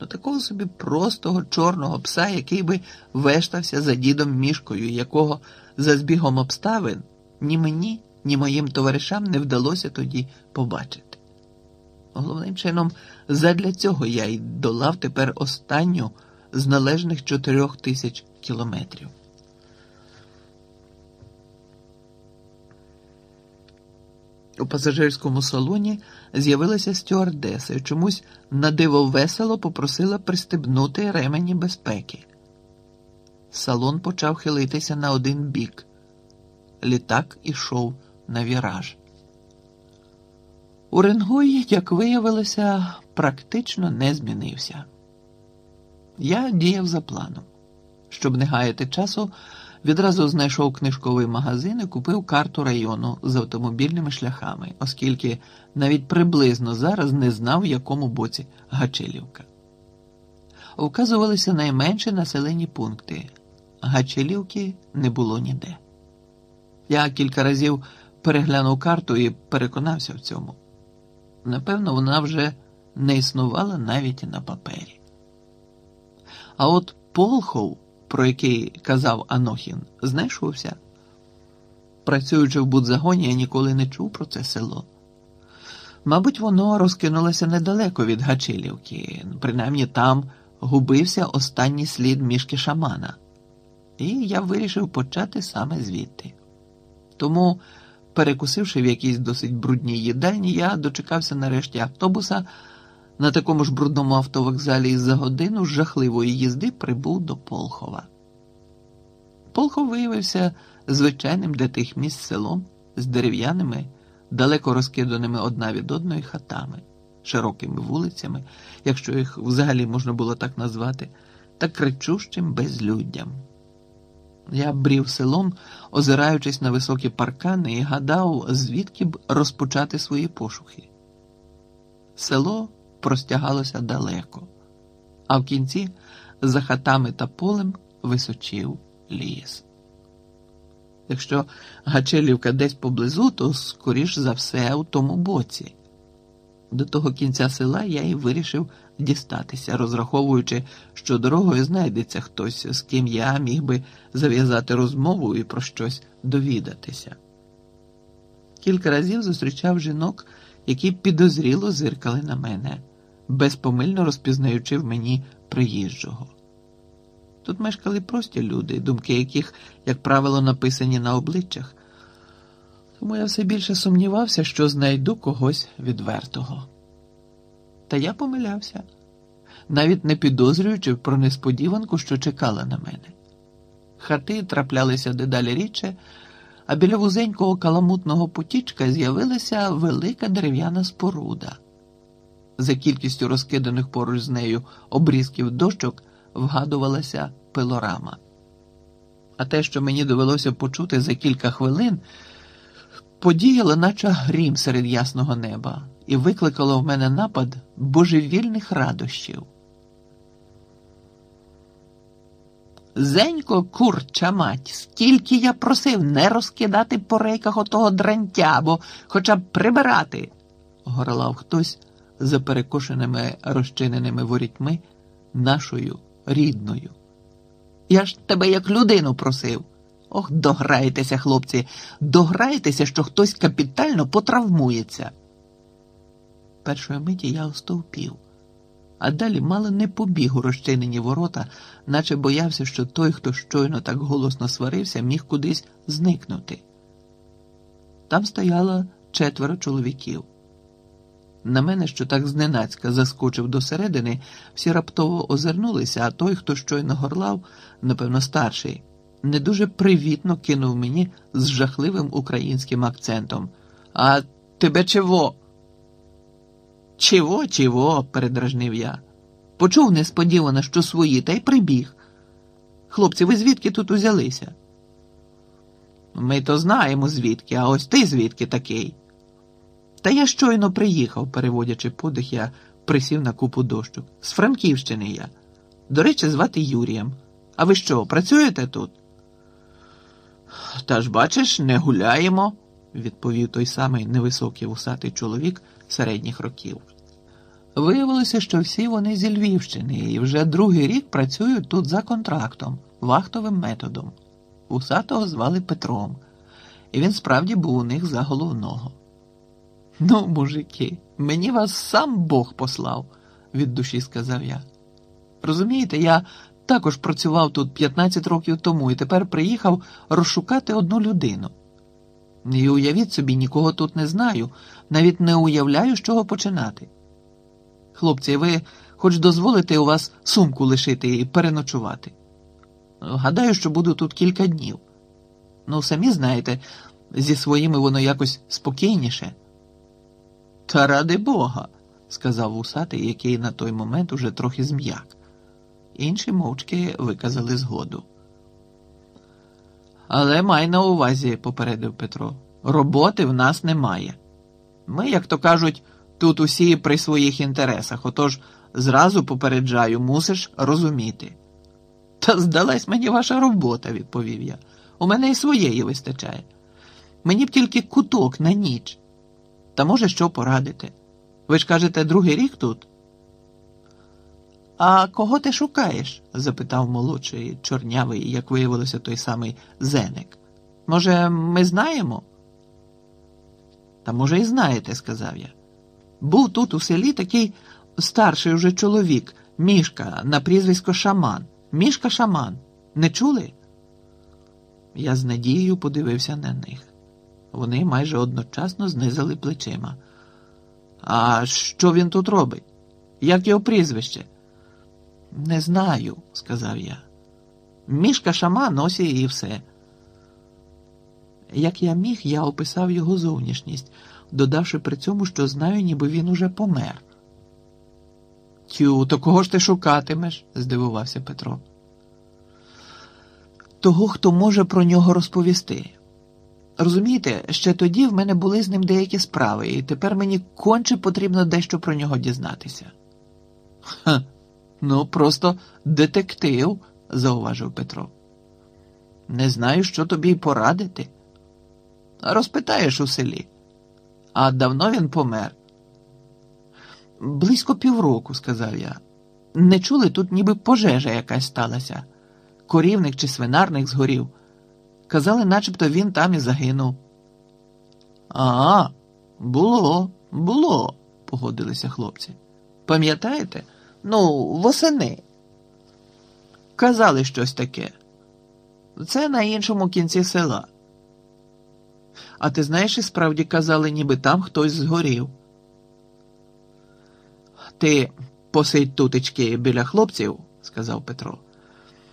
до такого собі простого чорного пса, який би вештався за дідом мішкою, якого за збігом обставин ні мені, ні моїм товаришам не вдалося тоді побачити. Головним чином, задля цього я й долав тепер останню з належних чотирьох тисяч кілометрів. У пасажирському салоні з'явилася стюардеса і чомусь на диво весело попросила пристебнути ремені безпеки. Салон почав хилитися на один бік. Літак ішов на віраж. Уренгой, як виявилося, практично не змінився. Я діяв за планом. Щоб не гаяти часу, відразу знайшов книжковий магазин і купив карту району з автомобільними шляхами, оскільки навіть приблизно зараз не знав, в якому боці Гачелівка. Вказувалися найменші населені пункти. Гачелівки не було ніде. Я кілька разів переглянув карту і переконався в цьому. Напевно, вона вже не існувала навіть на папері. А от Полхов, про який казав Анохін, знайшовся. Працюючи в будзагоні, я ніколи не чув про це село. Мабуть, воно розкинулося недалеко від Гачилівки, принаймні там губився останній слід мішки шамана, і я вирішив почати саме звідти. Тому, перекусивши в якійсь досить брудній їдальні, я дочекався нарешті автобуса. На такому ж брудному автовокзалі із за годину з жахливої їзди прибув до Полхова. Полхов виявився звичайним для тих місць селом з дерев'яними, далеко розкиданими одна від одної хатами, широкими вулицями, якщо їх взагалі можна було так назвати, та кричущим безлюддям. Я брів селом, озираючись на високі паркани, і гадав, звідки б розпочати свої пошуки. Село простягалося далеко, а в кінці за хатами та полем височив ліс. Якщо Гачелівка десь поблизу, то скоріш за все у тому боці. До того кінця села я і вирішив дістатися, розраховуючи, що дорогою знайдеться хтось, з ким я міг би зав'язати розмову і про щось довідатися. Кілька разів зустрічав жінок, які підозріло зиркали на мене, безпомильно розпізнаючи в мені приїжджого. Тут мешкали прості люди, думки яких, як правило, написані на обличчях, тому я все більше сумнівався, що знайду когось відвертого. Та я помилявся, навіть не підозрюючи про несподіванку, що чекала на мене. Хати траплялися дедалі рідше, а біля вузенького каламутного потічка з'явилася велика дерев'яна споруда. За кількістю розкиданих поруч з нею обрізків дощок вгадувалася пилорама. А те, що мені довелося почути за кілька хвилин, подіяло, наче грім серед ясного неба, і викликало в мене напад божевільних радощів. Зенько, курча мать, скільки я просив не розкидати по рейках отого дрантя, бо хоча б прибирати, горлав хтось за перекошеними розчиненими ворітьми нашою рідною. Я ж тебе як людину просив. Ох, дограйтеся, хлопці, дограйтеся, що хтось капітально потравмується. Першої миті я остовпів, а далі мало не побіг у розчинені ворота, наче боявся, що той, хто щойно так голосно сварився, міг кудись зникнути. Там стояло четверо чоловіків. На мене, що так зненацька заскочив до середини, всі раптово озирнулися, а той, хто щойно горлав, напевно, старший, не дуже привітно кинув мені з жахливим українським акцентом. А тебе чого? Чого, чого? передражнив я. Почув несподівано, що свої, та й прибіг. Хлопці, ви звідки тут узялися? Ми то знаємо звідки, а ось ти звідки такий? Та я щойно приїхав, переводячи подих, я присів на купу дощок. З Франківщини я. До речі, звати Юрієм. А ви що, працюєте тут? Та ж бачиш, не гуляємо, відповів той самий невисокий вусатий чоловік середніх років. Виявилося, що всі вони зі Львівщини і вже другий рік працюють тут за контрактом, вахтовим методом. Усатого звали Петром, і він справді був у них за головного. Ну, мужики, мені вас сам Бог послав, від душі сказав я. Розумієте, я також працював тут 15 років тому і тепер приїхав розшукати одну людину. І уявіть собі, нікого тут не знаю, навіть не уявляю, з чого починати. Хлопці, ви хоч дозволите у вас сумку лишити і переночувати? Гадаю, що буду тут кілька днів. Ну, самі знаєте, зі своїми воно якось спокійніше. Та ради Бога, сказав вусатий, який на той момент уже трохи зм'як. Інші мовчки виказали згоду. Але май на увазі, попередив Петро, роботи в нас немає. Ми, як то кажуть, тут усі при своїх інтересах, отож зразу попереджаю, мусиш розуміти. Та здалась мені ваша робота, відповів я. У мене і своєї вистачає. Мені б тільки куток на ніч. Та може, що порадити. Ви ж кажете, другий рік тут? А кого ти шукаєш? запитав молодший, чорнявий, як виявилося, той самий Зеник. Може, ми знаємо? Та може, і знаєте, сказав я. Був тут у селі такий старший уже чоловік, мішка на прізвисько Шаман. Мішка Шаман. Не чули? Я з надією подивився на них. Вони майже одночасно знизили плечима. А що він тут робить? Як його прізвище? Не знаю, сказав я. Мішка шаман ось і все. Як я міг, я описав його зовнішність, додавши при цьому, що знаю, ніби він уже помер. Тю, то кого ж ти шукатимеш? здивувався Петро. Того, хто може про нього розповісти. Розумієте, ще тоді в мене були з ним деякі справи, і тепер мені конче потрібно дещо про нього дізнатися. Ха, ну просто детектив, зауважив Петро. Не знаю, що тобі й порадити. Розпитаєш у селі. А давно він помер? Близько півроку, сказав я. Не чули тут, ніби пожежа якась сталася. Корівник чи свинарник згорів. Казали, начебто він там і загинув. А, було, було, погодилися хлопці. Пам'ятаєте? Ну, восени. Казали щось таке. Це на іншому кінці села. А ти знаєш, і справді казали, ніби там хтось згорів. Ти посидь тутечки біля хлопців, сказав Петро.